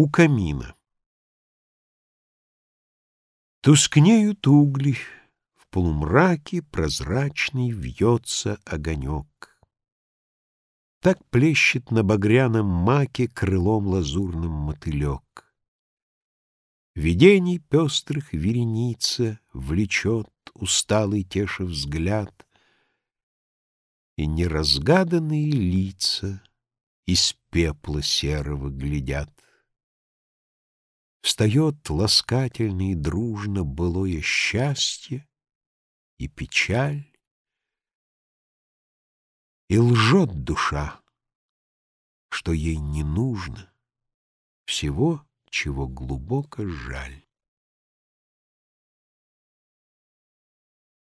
У камина. Тускнеют угли, в полумраке прозрачный вьется огонек. Так плещет на багряном маке крылом лазурным мотылек. Видений пестрых вереница влечет усталый теши взгляд, И неразгаданные лица из пепла серого глядят встает ласкательно и дружно былое счастье и печаль, и лжет душа, что ей не нужно всего, чего глубоко жаль.